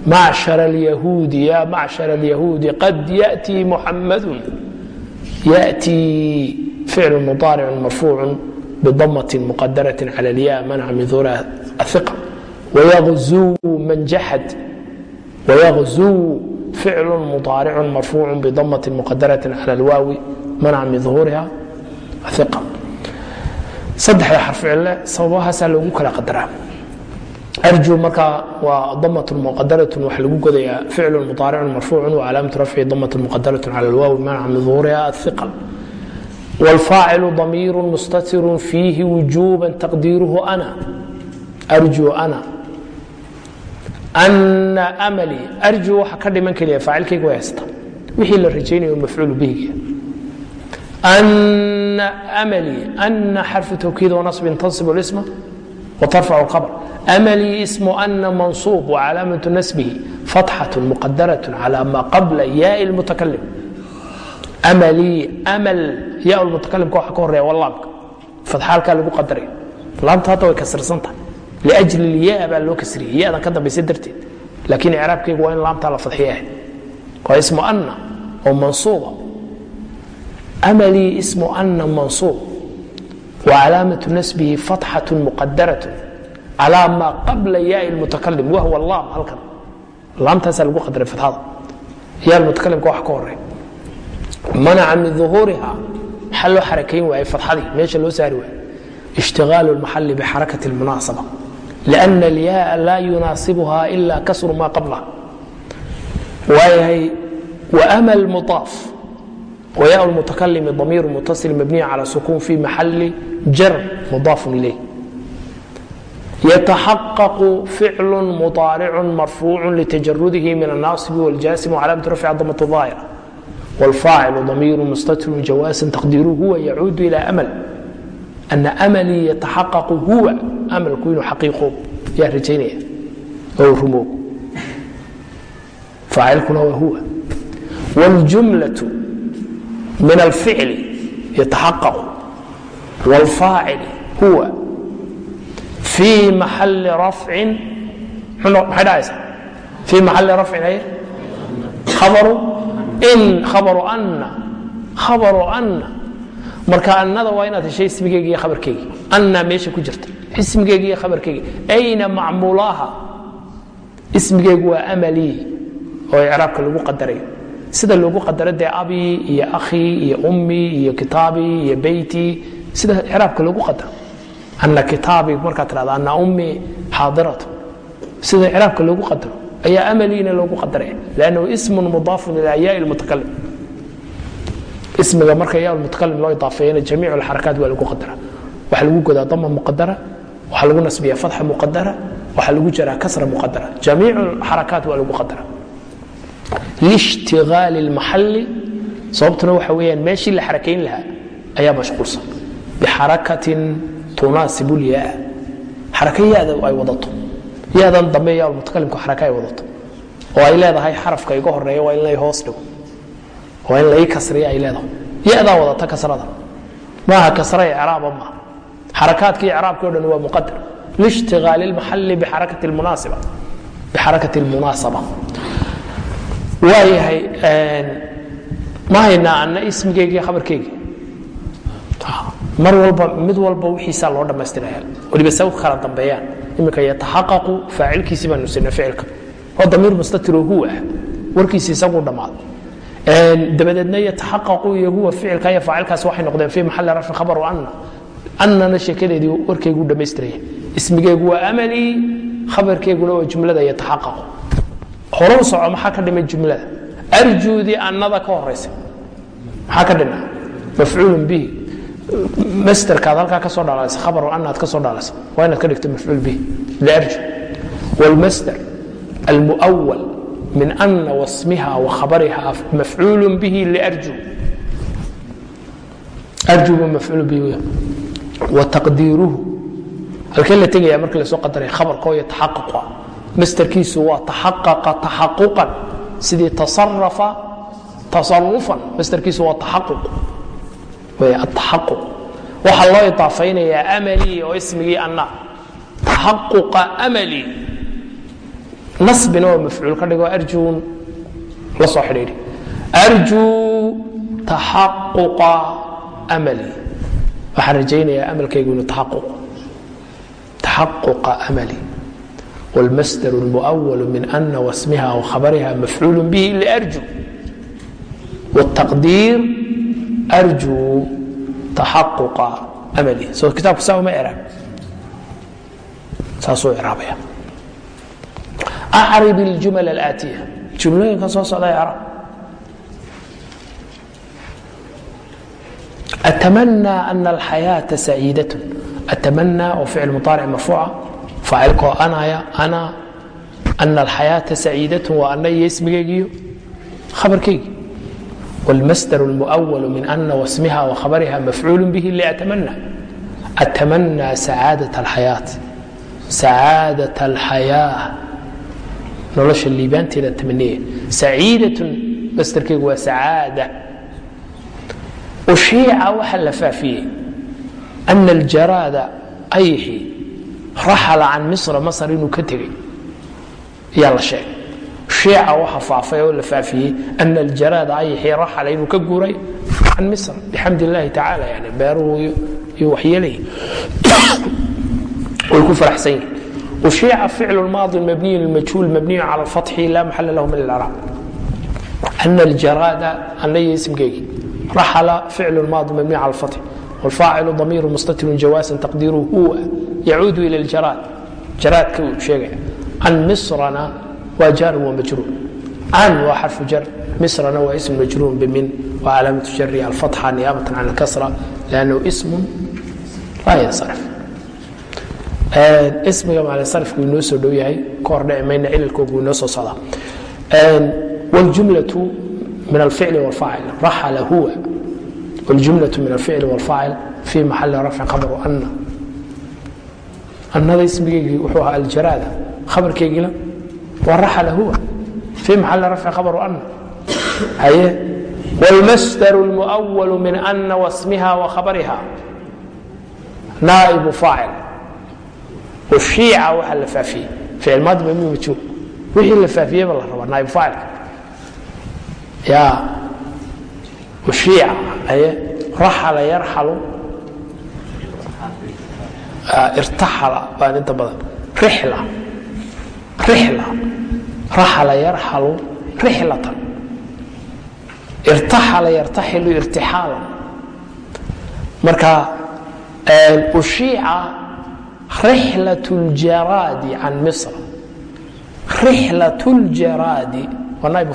macshar اlyahuudi ya macshar اlyahuudi qad yaأtii muxamadu yaأtii ficl mudaaric marfuuc bidamati muqadarati cala alya manca min hura aiqa wayazuwu man jaxad wayazuwu ficlu muطaaricu marfuucu bidamati muqadarati cala alwaawi manca min duhuuriha aiqa saddexda xarficille sababahaasaa loogu kala qadaraa arju markaa waa damat muqadaratun waxaa lagu godayaa ficlu muطaaricun marfuucun wa calaamatu rafci damat muqadaratun cala alwaawi manca min duhuuriha aiqa wاlfaacilu damiir mustatir fiihi wujuba taqdiiruhu ana arju ana ana amali arju waxa ka dhiman keliya faacilkayga way haysta wixii la rajaynayo mafcuulu bihiga ana amali ana xarfu tawkiid wanasbin tansib اlisma watarfacu اlkhabr amali ismu ana mansuub wacalaamatu nasbihi fatxaة muqadaraة calى ma qabla yaai اlmutakalim amalii amal ya mutakalimka waxa ka horeya walaamka fadxaalkaa lagu qadaraya laamta hadda way kasirsantahay. Liajli ilyaa baa loo kasriyey yadan ka dambaysa darteed. Laakiin icraabkaygu waa in laamtaa la fadxiya ahayd waa ismu anna oo mansuuba. Amalii ismu anna mansuub. Wa calaamatu nasbihi fatxatu muqadarat calaa maa qabla yaai lmutakalim wahwa laam halkan. Laamtaasaa lagu qadaray fadxada. Yaa lmutakalimka waxa ka horeya manaca min ظuhuuriha maxaa loo xarakayn waayey fadxadii meesha loo saari waayey ishtiغaalu اlmaxali bxarakati اlmunaasaba لأna اlyaaa laa yunaasibuha ila kasru ma qablaha waayahay وأma اlmuطaaf وya اlmutakalimi ضamiir mutaصil mabniy calى sukun fi maxali jar muضaaf ilayh yتaxaqq ficl muطaaric marfuuc lتajarudihi min الnaصb wاljasim وcalaamaة rafc damaة ظaahira wاlfaacilu damiiru mustatirun jawaasan taqdiiruhu huwa yacuudu ilى amal ana amalii yataxaqaqu huwa amalku inuu xaqiiqo yaa rajaynaya oo rumoo faacilkuna waa huwa wاljumlaة min alficli yataxaqaqu wاlfaacili huwa fii maxali rafcin maxay dhahaysaa fii maxali rafcin ay khabaru in khabaru anna khabaru anna. Marka annada waa inaad heshay ismigeyga iyo khabarkeygi anna meesha ku jirta. Ismigeyga iyo khabarkeygi ayna macmuulaaha? Ismigeygu waa amalii oo icraabka lagu qadarayo. Sida loogu qadaro dee abii iyo akhii iyo ummii iyo kitaabii iyo beytii sida icraabka loogu qadaro. Anna kitaabii markaad tirahda anna ummii xaadiratu sida icraabka loogu qadaro ayaa amaliina loogu qadaraya lannahu ismun mudaafun ilaa yaai lmutakalim ismiga marka yaa mutakalim loo idaafeeyana jamiic alxarakaat waa lagu qadara. Waxaa lagu godaa dama muqadara waxaa lagu nasbiya fatxa muqadara waxaa lagu jaraa kasra muqadara jamiic alxarakaat waa lagu qadara. Lishtigaali اlmaxali sababtuna waxa weeyaan meeshii la xarakayn lahaa ayaa mashquulsan. Bixarakatin tunaasibu lyaa xaraka ay wadato yaadan dambe yaa mutakalimku xaraka ay wadato. Oo ay leedahay xarafka iga horreeya waa in lay hoos dhigo. Waa in lai kasriya ay leedahay. Yadaa wadata kasrada. Maaha kasra icraaba maaha xarakaadkii icraabki o dhan waa muqadar lishtigaali lmaxali bixarakati lmunaasiba bixarakati lmunaasaba waayahay ma haynaa anna ismigeygi iyo khabarkeygii mar walba mid walba wixiisaa loo dhammaystiraya waliba se u kala dambeeyaan. Iminka yataxaqaqu faacilkiisii baanu sinay ficilka. Oo damiir mustatiroo huwa ah. Warkiisi isaguu dhammaaday dabadeedna yataxaqaqu iyo huwa ficilka iyo faacilkaasi waxay noqdeen fii maxali rafci khabaru anna. Annana sheekadeedii warkaygu dhammaystiraya ismigeygu waa amalii khabarkeyguna waa jumlada yataxaqaqu hore soco maxaa ka dhimay jumlada? Arjuudii annada ka horaysa maxaa ka dhima mafcuulun bihi masterkaad halkaa ka soo dhaalaysa khabar annaad ka soo waa inaad ka dhigto mafcuul bihi liarju. Wاlmasder almuawal min ana wasmiha wakhabariha mafcuul bihi liarju. Arju buu mafcuul bihi wa halkee la tegaya markii la soo qadaray khabarkoo yataxaqaqu masterkiisu waa taxaqaqa taxaquqan. Sidii tasarafa tasarufan masterkiisu waa taxaquq ataxaquq waxaa loo idaafaynayaa amalii oo ismigii anna taxaquqa amalii nasbina oo mafcuul ka dhigo arjuun la soo xidhiidhi arjuu taxaquqa amalii waxaan rajaynayaa amalkaygu inuu taxaquq taxaquqa amalii والmasdر الmuأwل min أna wasmiha وkhabariha mafcuul bih لأrju والتaqdiir arjuu taxaquqa amali soo kitaabku saa uma eraab saasuu iraabaya acrib الjumal اlaatiya jumlooyinkan soo socda icraab أتمنى أن الحياة سعيدة أتمنى oo ficil muطaaric marfuuca faacilkoo anaya ana أna الحayaaةa سaciidaة waa ana iyo ismigeygiiyo khabarkeygi والmasdر الmuأول min أna wasmiha وkhabariha mafcuul bih لأتmنى أتmنى سacaadaة الحayaaة سacaadaة الحayاة nolosha liibaanteeda tamaniya saciidaة masderkeygu waa sacaadة ushiica waxaa la faafiyey أna اljaraada ayxi raxala can misra masr inuu ka tegey ayaa la sheegay sheeca waxa faafay oo la faafiyey ana aljaraada ayixii raxala inuu ka guuray can misr. Bixamd illaahi tacaala yani beeruhu iyo waxyeelay. Way ku faraxsan yihiin ushiica ficlu maadi mabniy lmajhuul mabniyu cala alfatxi laa maxala lahu min alciraaq ana aljaraada anaya isimkeygii raxala ficlu maadi mabniy cala alfatxi. Walfaacilu damiiru mustatiru jawaasan taqdiiruhu huwa yacuudu ila aljaraad. Jaraadka uu sheegaya can misrana waa jar waa majruur. Can waa xarfu jar misrana waa ism majruur bimin. Waa calaamatu jari alfatxa niyaabatan can alkasra lannahu ismun laa yansarif. Ismiga maalsarifku inoo soo dhow yahay. Ka hor dhici mayna cilalkoogu inoo soo socdaa. Waljumlatu min alficli wاlfaacil raxala huwa. Waljumlatu min alficli wاlfaacil fi maxali rafci khabaru ana annada ismigaygii wuxuu ahaa aljaraada. Khabarkaygina waa raxala huwa fii maxali rafci khabaru ana haye wاlmasdar اlmuأwal min ana wasmiha wakhabariha naa'ibu faacil ushiica waxaa la faafiyey ficil maadi mami majhuul wixii la faafiyeyba la rabaa naa'ibu faacilka ya ushiica haye raxala yarxalu irtaxala baan inta badan rixla rixla raxala yarxalu rixlatan irtaxala yartaxilu irtixaalan marka ushiica rixlat اljaraadi can misr. Rixlat اljaraadi waa naibu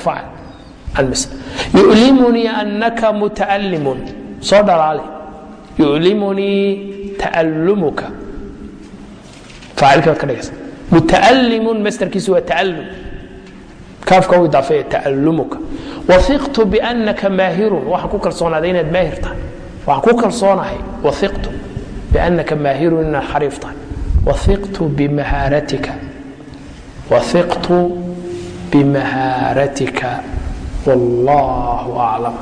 can misr. Yulimunii anaka muta'allimun. Soo dhalaale yulimunii ta'allumuka. Aacilkii baad ka dhigaysa. Muta'allimun masderkiisu waa ta'allum kaafka u idaafeeya ta'allumuka. Wafiqtu biannaka maahirun. Waxaan ku kalsoonaaday inaad maahir tahay. Waxaan ku kalsoonahay. Waiqtu biannaka maahirun inaad xariif tahay. Waiqtu bimahaaratika. Waiqtu bimahaaratika. Wallahu aclam